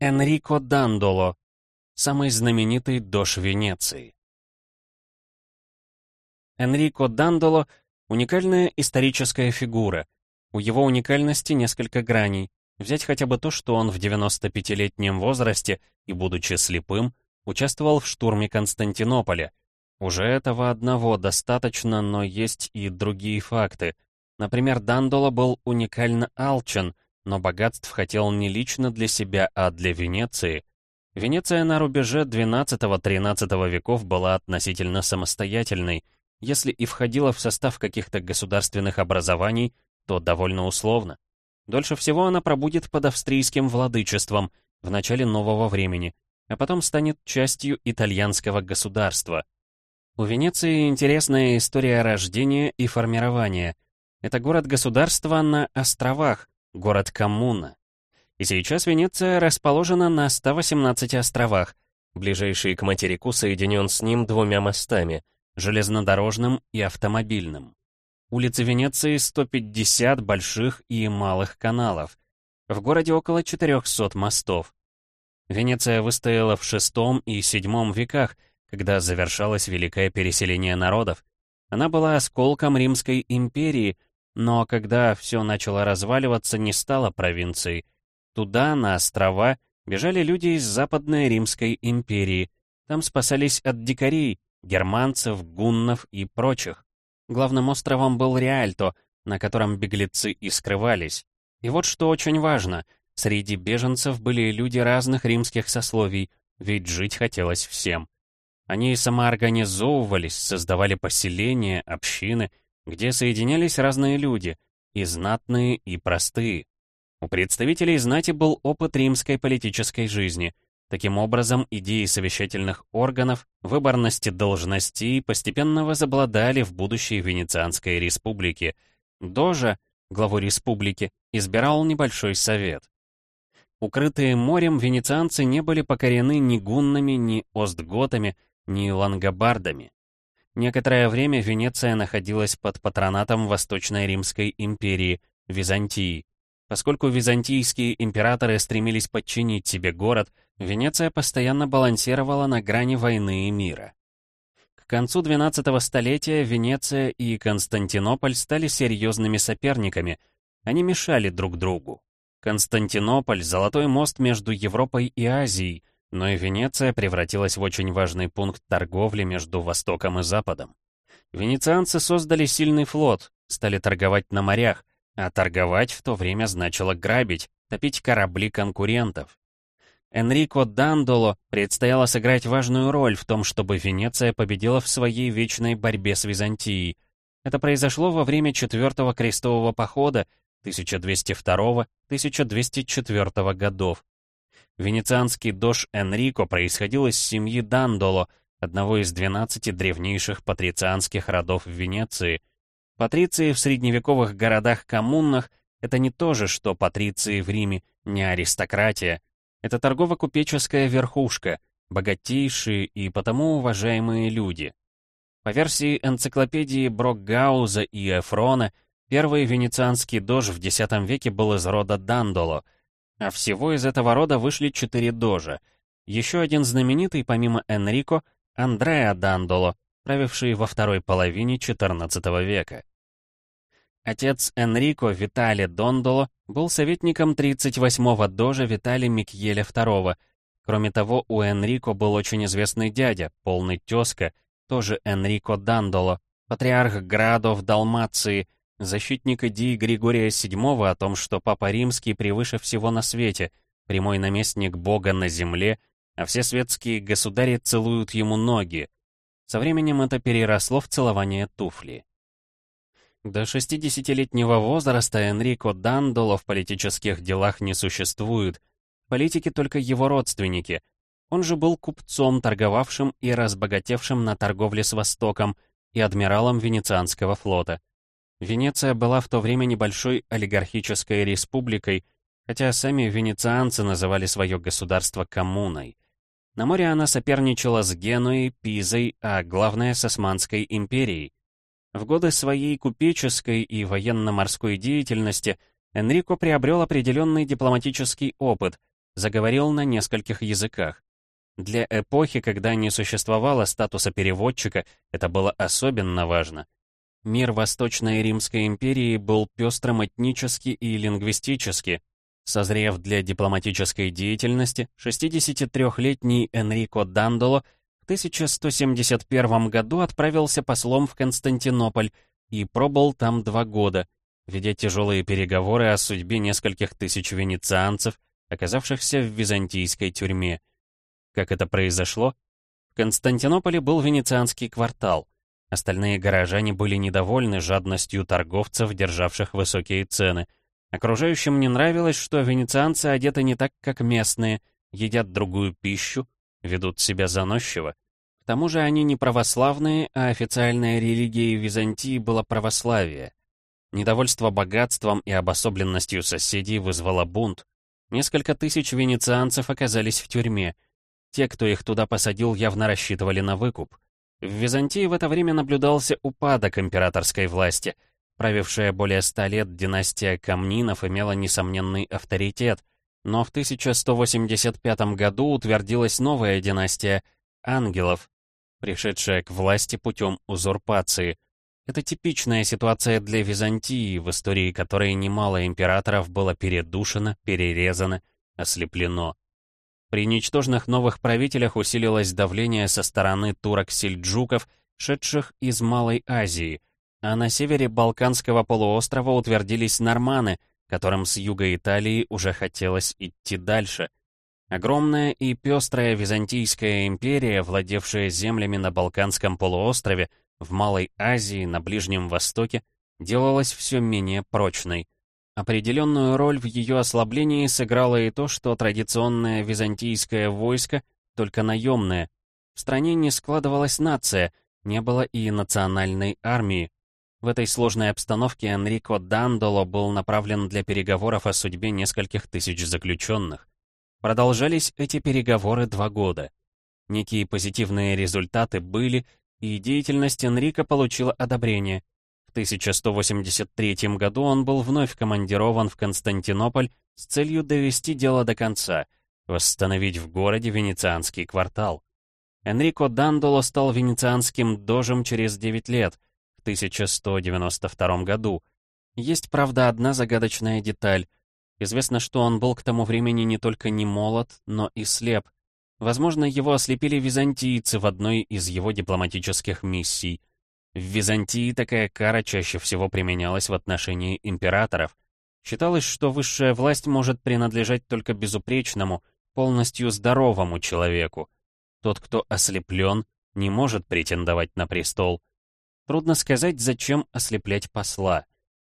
Энрико Дандоло, самый знаменитый дож Венеции. Энрико Дандоло — уникальная историческая фигура. У его уникальности несколько граней. Взять хотя бы то, что он в 95-летнем возрасте и, будучи слепым, участвовал в штурме Константинополя. Уже этого одного достаточно, но есть и другие факты. Например, Дандоло был уникально алчен, но богатств хотел не лично для себя, а для Венеции. Венеция на рубеже XII-XIII веков была относительно самостоятельной, если и входила в состав каких-то государственных образований, то довольно условно. Дольше всего она пробудет под австрийским владычеством в начале нового времени, а потом станет частью итальянского государства. У Венеции интересная история рождения и формирования. Это город-государство на островах, город-коммуна. И сейчас Венеция расположена на 118 островах, ближайший к материку соединен с ним двумя мостами — железнодорожным и автомобильным. Улицы Венеции 150 больших и малых каналов. В городе около 400 мостов. Венеция выстояла в VI и VII веках, когда завершалось великое переселение народов. Она была осколком Римской империи, но когда все начало разваливаться, не стала провинцией. Туда, на острова, бежали люди из Западной Римской империи. Там спасались от дикарей, германцев, гуннов и прочих. Главным островом был Реальто, на котором беглецы и скрывались. И вот что очень важно, среди беженцев были люди разных римских сословий, ведь жить хотелось всем. Они самоорганизовывались, создавали поселения, общины — где соединялись разные люди, и знатные, и простые. У представителей знати был опыт римской политической жизни. Таким образом, идеи совещательных органов, выборности должностей постепенно возобладали в будущей Венецианской республике. Дожа, главу республики, избирал небольшой совет. Укрытые морем, венецианцы не были покорены ни гуннами, ни остготами, ни лангобардами. Некоторое время Венеция находилась под патронатом Восточной Римской империи, Византии. Поскольку византийские императоры стремились подчинить себе город, Венеция постоянно балансировала на грани войны и мира. К концу XII столетия Венеция и Константинополь стали серьезными соперниками. Они мешали друг другу. Константинополь — золотой мост между Европой и Азией — но и Венеция превратилась в очень важный пункт торговли между Востоком и Западом. Венецианцы создали сильный флот, стали торговать на морях, а торговать в то время значило грабить, топить корабли конкурентов. Энрико Дандоло предстояло сыграть важную роль в том, чтобы Венеция победила в своей вечной борьбе с Византией. Это произошло во время Четвертого крестового похода 1202-1204 годов. Венецианский дож Энрико происходил из семьи Дандоло, одного из 12 древнейших патрицианских родов в Венеции. Патриции в средневековых городах-коммунах — это не то же, что патриции в Риме, не аристократия. Это торгово-купеческая верхушка, богатейшие и потому уважаемые люди. По версии энциклопедии Брокгауза и Эфрона, первый венецианский дож в X веке был из рода Дандоло — а всего из этого рода вышли четыре дожа. Еще один знаменитый, помимо Энрико, Андреа Дандоло, правивший во второй половине XIV века. Отец Энрико Витали Дондоло был советником 38-го дожа Витали Микьеля II. Кроме того, у Энрико был очень известный дядя, полный тезка, тоже Энрико Дандоло, патриарх Градо в Далмации, защитник идеи Григория VII о том, что Папа Римский превыше всего на свете, прямой наместник Бога на земле, а все светские государи целуют ему ноги. Со временем это переросло в целование туфли. До 60-летнего возраста Энрико Дандоло в политических делах не существует. Политики только его родственники. Он же был купцом, торговавшим и разбогатевшим на торговле с Востоком и адмиралом Венецианского флота. Венеция была в то время небольшой олигархической республикой, хотя сами венецианцы называли свое государство коммуной. На море она соперничала с Генуей, Пизой, а главное с Османской империей. В годы своей купеческой и военно-морской деятельности Энрико приобрел определенный дипломатический опыт, заговорил на нескольких языках. Для эпохи, когда не существовало статуса переводчика, это было особенно важно. Мир Восточной Римской империи был пестрым этнически и лингвистически. Созрев для дипломатической деятельности, 63-летний Энрико Дандоло в 1171 году отправился послом в Константинополь и пробыл там два года, ведя тяжелые переговоры о судьбе нескольких тысяч венецианцев, оказавшихся в византийской тюрьме. Как это произошло? В Константинополе был венецианский квартал. Остальные горожане были недовольны жадностью торговцев, державших высокие цены. Окружающим не нравилось, что венецианцы одеты не так, как местные, едят другую пищу, ведут себя заносчиво. К тому же они не православные, а официальной религией Византии было православие. Недовольство богатством и обособленностью соседей вызвало бунт. Несколько тысяч венецианцев оказались в тюрьме. Те, кто их туда посадил, явно рассчитывали на выкуп. В Византии в это время наблюдался упадок императорской власти. Правившая более ста лет династия Камнинов имела несомненный авторитет, но в 1185 году утвердилась новая династия Ангелов, пришедшая к власти путем узурпации. Это типичная ситуация для Византии, в истории которой немало императоров было передушено, перерезано, ослеплено. При ничтожных новых правителях усилилось давление со стороны турок-сельджуков, шедших из Малой Азии, а на севере Балканского полуострова утвердились норманы, которым с юга Италии уже хотелось идти дальше. Огромная и пестрая Византийская империя, владевшая землями на Балканском полуострове, в Малой Азии, на Ближнем Востоке, делалась все менее прочной. Определенную роль в ее ослаблении сыграло и то, что традиционное византийское войско, только наемное, в стране не складывалась нация, не было и национальной армии. В этой сложной обстановке Энрико Дандоло был направлен для переговоров о судьбе нескольких тысяч заключенных. Продолжались эти переговоры два года. Некие позитивные результаты были, и деятельность Энрико получила одобрение — 1183 году он был вновь командирован в Константинополь с целью довести дело до конца, восстановить в городе венецианский квартал. Энрико Дандоло стал венецианским дожем через 9 лет, в 1192 году. Есть, правда, одна загадочная деталь. Известно, что он был к тому времени не только не молод, но и слеп. Возможно, его ослепили византийцы в одной из его дипломатических миссий — в Византии такая кара чаще всего применялась в отношении императоров. Считалось, что высшая власть может принадлежать только безупречному, полностью здоровому человеку. Тот, кто ослеплен, не может претендовать на престол. Трудно сказать, зачем ослеплять посла.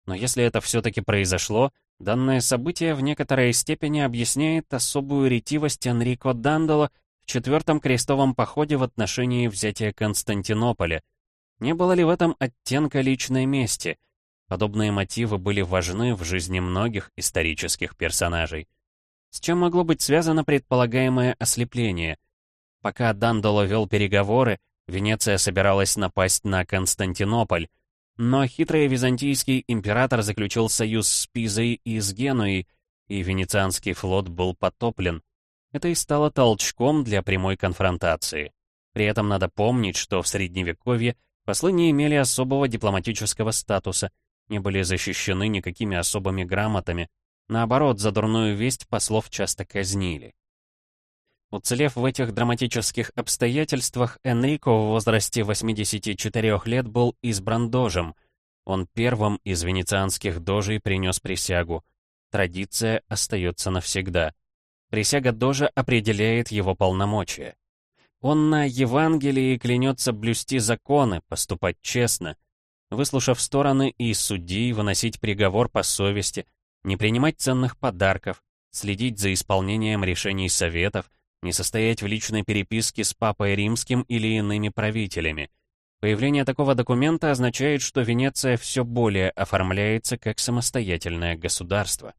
Но если это все-таки произошло, данное событие в некоторой степени объясняет особую ретивость Энрико Дандола в четвертом крестовом походе в отношении взятия Константинополя — не было ли в этом оттенка личной мести? Подобные мотивы были важны в жизни многих исторических персонажей. С чем могло быть связано предполагаемое ослепление? Пока Дандоло вел переговоры, Венеция собиралась напасть на Константинополь, но хитрый византийский император заключил союз с Пизой и с Генуей, и венецианский флот был потоплен. Это и стало толчком для прямой конфронтации. При этом надо помнить, что в Средневековье Послы не имели особого дипломатического статуса, не были защищены никакими особыми грамотами. Наоборот, за дурную весть послов часто казнили. Уцелев в этих драматических обстоятельствах, Энрико в возрасте 84 лет был избран дожем. Он первым из венецианских дожей принес присягу. Традиция остается навсегда. Присяга дожа определяет его полномочия. Он на Евангелии клянется блюсти законы, поступать честно, выслушав стороны и судей, выносить приговор по совести, не принимать ценных подарков, следить за исполнением решений советов, не состоять в личной переписке с Папой Римским или иными правителями. Появление такого документа означает, что Венеция все более оформляется как самостоятельное государство.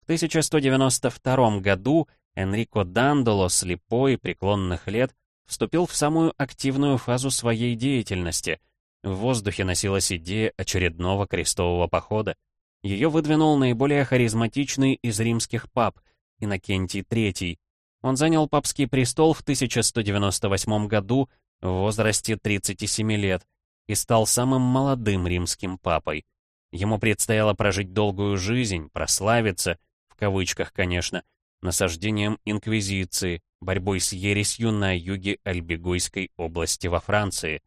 В 1192 году Энрико Дандоло, слепой, преклонных лет, вступил в самую активную фазу своей деятельности. В воздухе носилась идея очередного крестового похода. Ее выдвинул наиболее харизматичный из римских пап, Иннокентий III. Он занял папский престол в 1198 году в возрасте 37 лет и стал самым молодым римским папой. Ему предстояло прожить долгую жизнь, прославиться, кавычках, конечно, насаждением инквизиции, борьбой с ересью на юге Альбегойской области во Франции.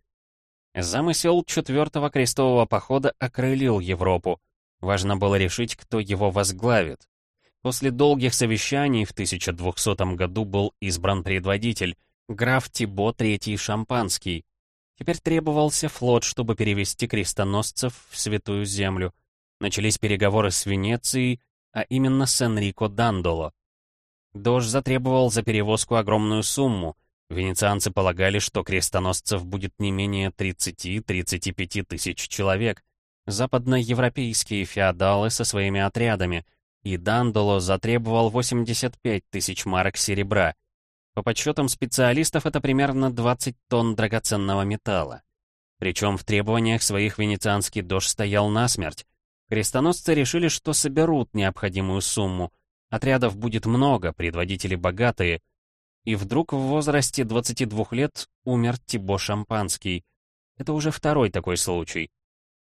Замысел четвертого крестового похода окрылил Европу. Важно было решить, кто его возглавит. После долгих совещаний в 1200 году был избран предводитель, граф Тибо III Шампанский. Теперь требовался флот, чтобы перевести крестоносцев в Святую Землю. Начались переговоры с Венецией, а именно с Энрико Дандоло. Дож затребовал за перевозку огромную сумму. Венецианцы полагали, что крестоносцев будет не менее 30-35 тысяч человек. Западноевропейские феодалы со своими отрядами. И Дандоло затребовал 85 тысяч марок серебра. По подсчетам специалистов, это примерно 20 тонн драгоценного металла. Причем в требованиях своих венецианский дож стоял насмерть. Крестоносцы решили, что соберут необходимую сумму — Отрядов будет много, предводители богатые. И вдруг в возрасте 22 лет умер Тибо Шампанский. Это уже второй такой случай.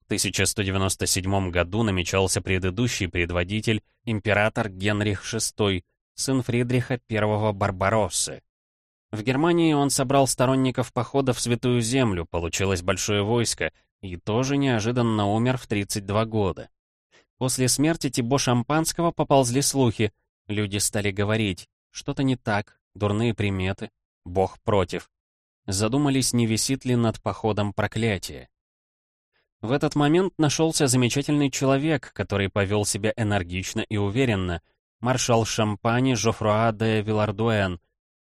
В 1197 году намечался предыдущий предводитель, император Генрих VI, сын Фридриха I Барбароссы. В Германии он собрал сторонников похода в Святую Землю, получилось большое войско, и тоже неожиданно умер в 32 года. После смерти Тибо Шампанского поползли слухи. Люди стали говорить, что-то не так, дурные приметы, Бог против. Задумались, не висит ли над походом проклятие. В этот момент нашелся замечательный человек, который повел себя энергично и уверенно, маршал Шампани Жофруа де Вилардуэн.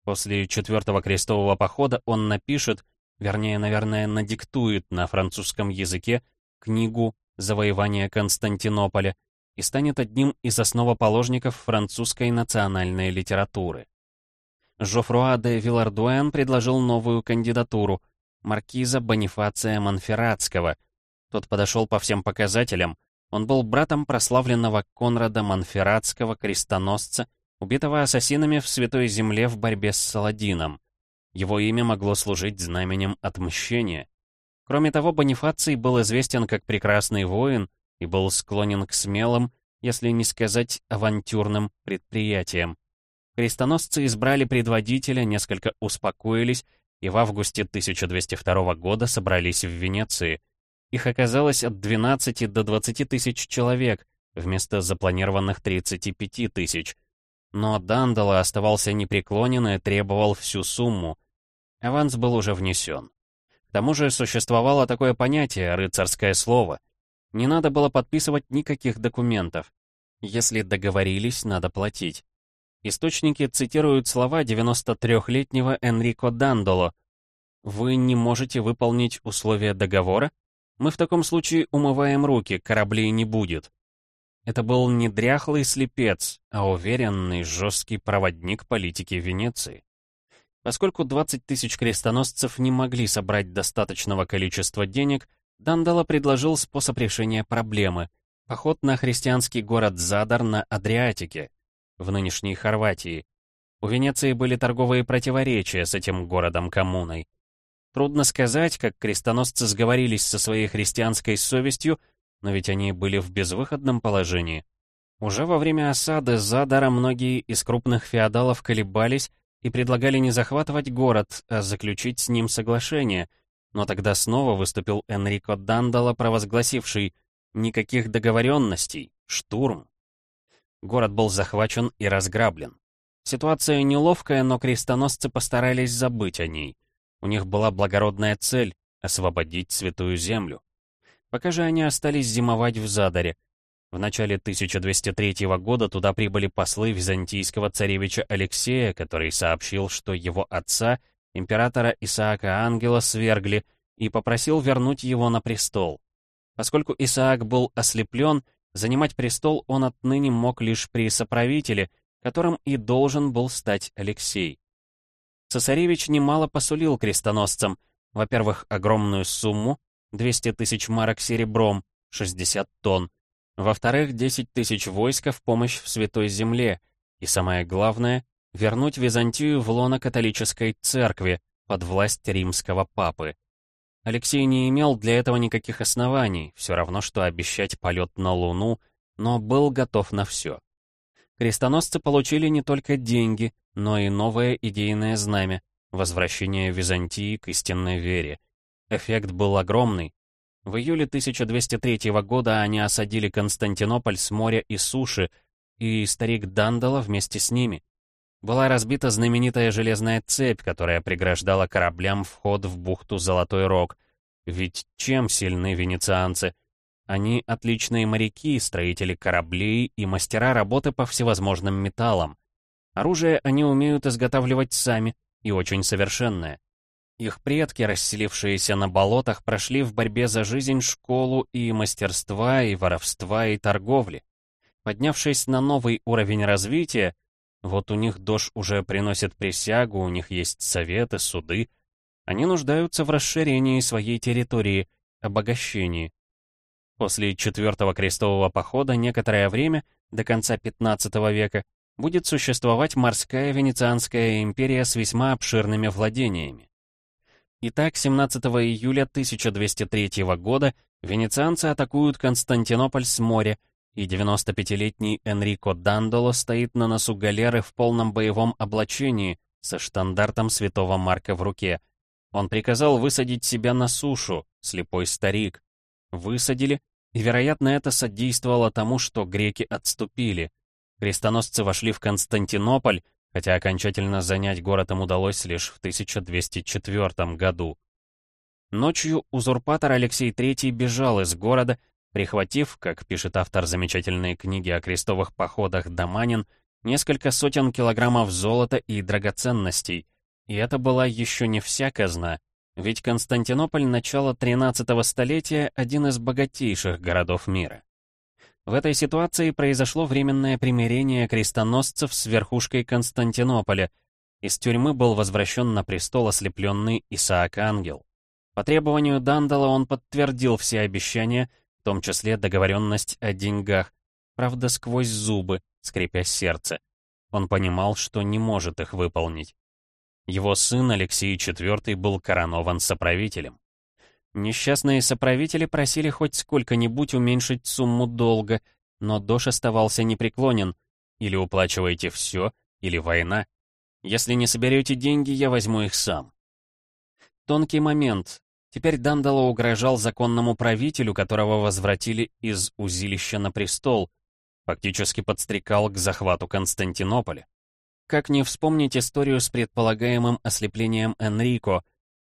После четвертого крестового похода он напишет, вернее, наверное, надиктует на французском языке книгу завоевания Константинополя и станет одним из основоположников французской национальной литературы. Жофруа де Вилардуэн предложил новую кандидатуру — маркиза Бонифация Монферратского. Тот подошел по всем показателям. Он был братом прославленного Конрада Монферратского, крестоносца, убитого ассасинами в Святой Земле в борьбе с Саладином. Его имя могло служить знаменем отмщения. Кроме того, Бонифаций был известен как прекрасный воин и был склонен к смелым, если не сказать авантюрным предприятиям. Крестоносцы избрали предводителя, несколько успокоились и в августе 1202 года собрались в Венеции. Их оказалось от 12 до 20 тысяч человек, вместо запланированных 35 тысяч. Но Дандала оставался непреклонен и требовал всю сумму. Аванс был уже внесен. К тому же существовало такое понятие «рыцарское слово». Не надо было подписывать никаких документов. Если договорились, надо платить. Источники цитируют слова 93-летнего Энрико Дандоло. «Вы не можете выполнить условия договора? Мы в таком случае умываем руки, кораблей не будет». Это был не дряхлый слепец, а уверенный, жесткий проводник политики Венеции. Поскольку 20 тысяч крестоносцев не могли собрать достаточного количества денег, Дандала предложил способ решения проблемы — поход на христианский город Задар на Адриатике, в нынешней Хорватии. У Венеции были торговые противоречия с этим городом-коммуной. Трудно сказать, как крестоносцы сговорились со своей христианской совестью, но ведь они были в безвыходном положении. Уже во время осады Задара многие из крупных феодалов колебались и предлагали не захватывать город, а заключить с ним соглашение. Но тогда снова выступил Энрико Дандала, провозгласивший «никаких договоренностей, штурм». Город был захвачен и разграблен. Ситуация неловкая, но крестоносцы постарались забыть о ней. У них была благородная цель — освободить Святую Землю. Пока же они остались зимовать в Задаре — в начале 1203 года туда прибыли послы византийского царевича Алексея, который сообщил, что его отца, императора Исаака Ангела, свергли и попросил вернуть его на престол. Поскольку Исаак был ослеплен, занимать престол он отныне мог лишь при соправителе, которым и должен был стать Алексей. Цесаревич немало посулил крестоносцам, во-первых, огромную сумму, 200 тысяч марок серебром, 60 тонн, во-вторых, 10 тысяч войска в помощь в Святой Земле и самое главное, вернуть Византию в лоно католической церкви под власть римского папы. Алексей не имел для этого никаких оснований, все равно, что обещать полет на Луну, но был готов на все. Крестоносцы получили не только деньги, но и новое идейное знамя — возвращение Византии к истинной вере. Эффект был огромный. В июле 1203 года они осадили Константинополь с моря и суши, и старик Дандала вместе с ними. Была разбита знаменитая железная цепь, которая преграждала кораблям вход в бухту Золотой Рог. Ведь чем сильны венецианцы? Они отличные моряки, строители кораблей и мастера работы по всевозможным металлам. Оружие они умеют изготавливать сами, и очень совершенное. Их предки, расселившиеся на болотах, прошли в борьбе за жизнь школу и мастерства, и воровства, и торговли. Поднявшись на новый уровень развития, вот у них Дош уже приносит присягу, у них есть советы, суды. Они нуждаются в расширении своей территории, обогащении. После четвертого крестового похода некоторое время, до конца 15 века, будет существовать морская Венецианская империя с весьма обширными владениями. Итак, 17 июля 1203 года венецианцы атакуют Константинополь с моря, и 95-летний Энрико Дандоло стоит на носу галеры в полном боевом облачении, со штандартом святого Марка в руке. Он приказал высадить себя на сушу, слепой старик. Высадили, и, вероятно, это содействовало тому, что греки отступили. Крестоносцы вошли в Константинополь, хотя окончательно занять город им удалось лишь в 1204 году. Ночью узурпатор Алексей III бежал из города, прихватив, как пишет автор замечательной книги о крестовых походах Доманин, несколько сотен килограммов золота и драгоценностей. И это была еще не вся казна, ведь Константинополь начала 13 столетия один из богатейших городов мира. В этой ситуации произошло временное примирение крестоносцев с верхушкой Константинополя. Из тюрьмы был возвращен на престол ослепленный Исаак Ангел. По требованию Дандала он подтвердил все обещания — в том числе договоренность о деньгах, правда, сквозь зубы, скрипя сердце. Он понимал, что не может их выполнить. Его сын Алексей IV был коронован соправителем. Несчастные соправители просили хоть сколько-нибудь уменьшить сумму долга, но Дош оставался непреклонен. Или уплачиваете все, или война. Если не соберете деньги, я возьму их сам. Тонкий момент, Теперь Дандало угрожал законному правителю, которого возвратили из узилища на престол, фактически подстрекал к захвату Константинополя. Как не вспомнить историю с предполагаемым ослеплением Энрико,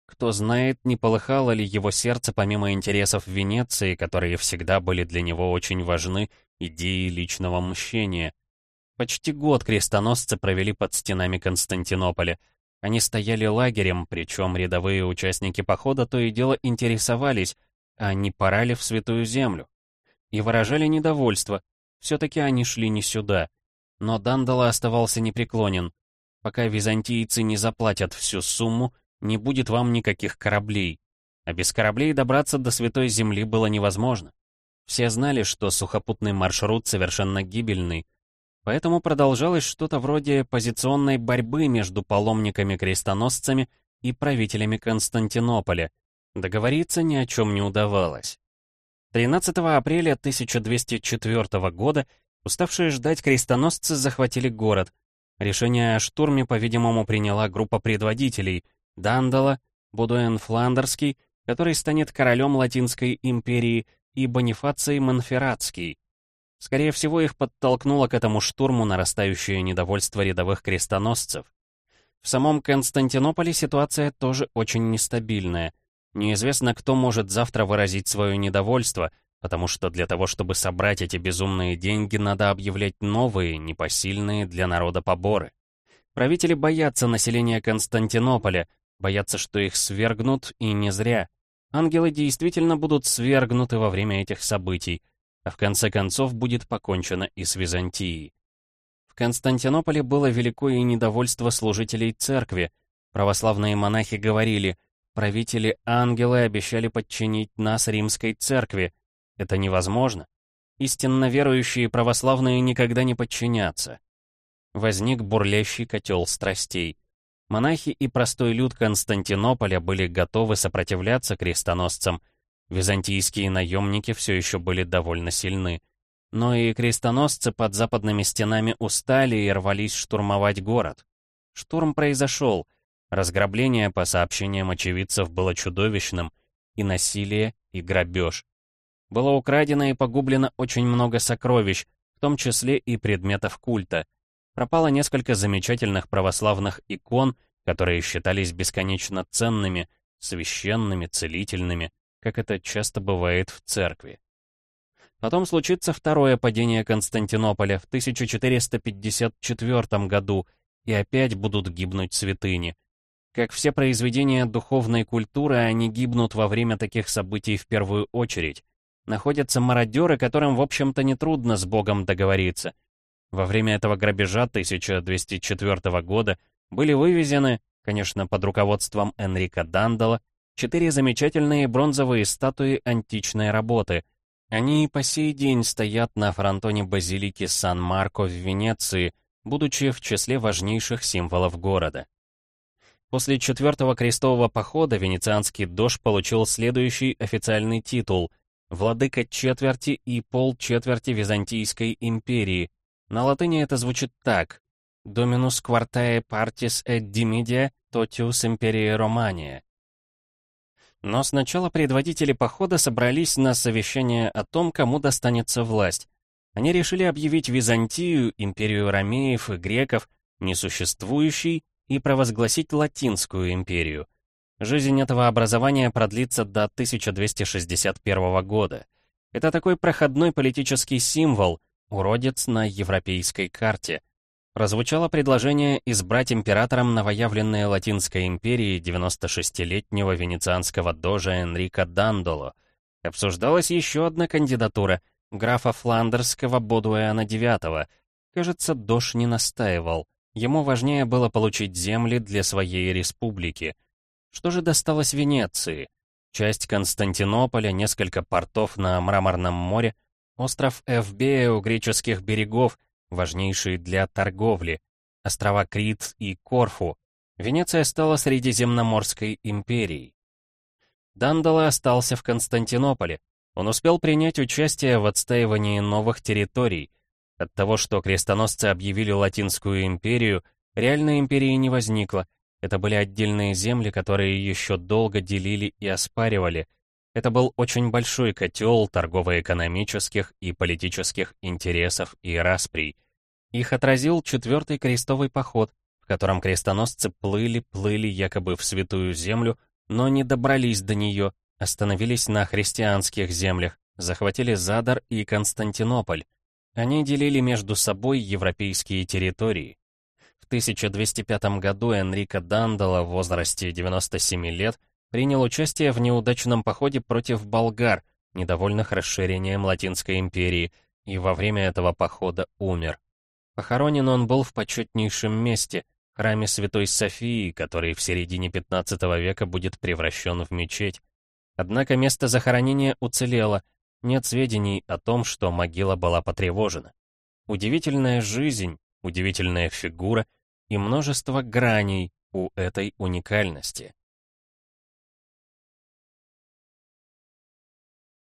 кто знает, не полыхало ли его сердце помимо интересов Венеции, которые всегда были для него очень важны, идеи личного мщения. Почти год крестоносцы провели под стенами Константинополя — они стояли лагерем, причем рядовые участники похода то и дело интересовались, а не пора ли в Святую Землю. И выражали недовольство, все-таки они шли не сюда. Но Дандала оставался непреклонен. Пока византийцы не заплатят всю сумму, не будет вам никаких кораблей. А без кораблей добраться до Святой Земли было невозможно. Все знали, что сухопутный маршрут совершенно гибельный, Поэтому продолжалось что-то вроде позиционной борьбы между паломниками-крестоносцами и правителями Константинополя. Договориться ни о чем не удавалось. 13 апреля 1204 года уставшие ждать крестоносцы захватили город. Решение о штурме, по-видимому, приняла группа предводителей Дандала, Будуэн Фландерский, который станет королем Латинской империи, и Бонифаций Монферратский, Скорее всего, их подтолкнуло к этому штурму нарастающее недовольство рядовых крестоносцев. В самом Константинополе ситуация тоже очень нестабильная. Неизвестно, кто может завтра выразить свое недовольство, потому что для того, чтобы собрать эти безумные деньги, надо объявлять новые, непосильные для народа поборы. Правители боятся населения Константинополя, боятся, что их свергнут, и не зря. Ангелы действительно будут свергнуты во время этих событий — а в конце концов будет покончено и с Византией. В Константинополе было великое недовольство служителей церкви. Православные монахи говорили, правители-ангелы обещали подчинить нас римской церкви. Это невозможно. Истинно верующие православные никогда не подчинятся. возник бурлящий котел страстей. Монахи и простой люд Константинополя были готовы сопротивляться крестоносцам. Византийские наемники все еще были довольно сильны. Но и крестоносцы под западными стенами устали и рвались штурмовать город. Штурм произошел. Разграбление, по сообщениям очевидцев, было чудовищным. И насилие, и грабеж. Было украдено и погублено очень много сокровищ, в том числе и предметов культа. Пропало несколько замечательных православных икон, которые считались бесконечно ценными, священными, целительными, как это часто бывает в церкви. Потом случится второе падение Константинополя в 1454 году, и опять будут гибнуть святыни. Как все произведения духовной культуры, они гибнут во время таких событий в первую очередь. Находятся мародеры, которым, в общем-то, нетрудно с Богом договориться. Во время этого грабежа 1204 года были вывезены, конечно, под руководством Энрика Дандала, четыре замечательные бронзовые статуи античной работы. Они по сей день стоят на фронтоне базилики Сан-Марко в Венеции, будучи в числе важнейших символов города. После четвертого крестового похода венецианский дож получил следующий официальный титул — «Владыка четверти и пол четверти Византийской империи». На латыни это звучит так «Dominus quartae partis et dimidia totius imperii Romania». Но сначала предводители похода собрались на совещание о том, кому достанется власть. Они решили объявить Византию, империю ромеев и греков, несуществующей и провозгласить Латинскую империю. Жизнь этого образования продлится до 1261 года. Это такой проходной политический символ, уродец на европейской карте. Прозвучало предложение избрать императором новоявленной Латинской империи 96-летнего венецианского дожа Энрико Дандоло. Обсуждалась еще одна кандидатура — графа Фландерского Бодуэна IX. Кажется, дож не настаивал. Ему важнее было получить земли для своей республики. Что же досталось Венеции? Часть Константинополя, несколько портов на Мраморном море, остров Эвбея у греческих берегов, важнейший для торговли, острова Крит и Корфу. Венеция стала Средиземноморской империей. Дандала остался в Константинополе. Он успел принять участие в отстаивании новых территорий — от того, что крестоносцы объявили Латинскую империю, реальной империи не возникло. Это были отдельные земли, которые еще долго делили и оспаривали. Это был очень большой котел торгово-экономических и политических интересов и расприй. Их отразил четвертый крестовый поход, в котором крестоносцы плыли-плыли якобы в Святую Землю, но не добрались до нее, остановились на христианских землях, захватили Задар и Константинополь. Они делили между собой европейские территории. В 1205 году Энрико Дандала в возрасте 97 лет принял участие в неудачном походе против болгар, недовольных расширением Латинской империи, и во время этого похода умер. Похоронен он был в почетнейшем месте, храме Святой Софии, который в середине 15 века будет превращен в мечеть. Однако место захоронения уцелело — нет сведений о том, что могила была потревожена. Удивительная жизнь, удивительная фигура и множество граней у этой уникальности.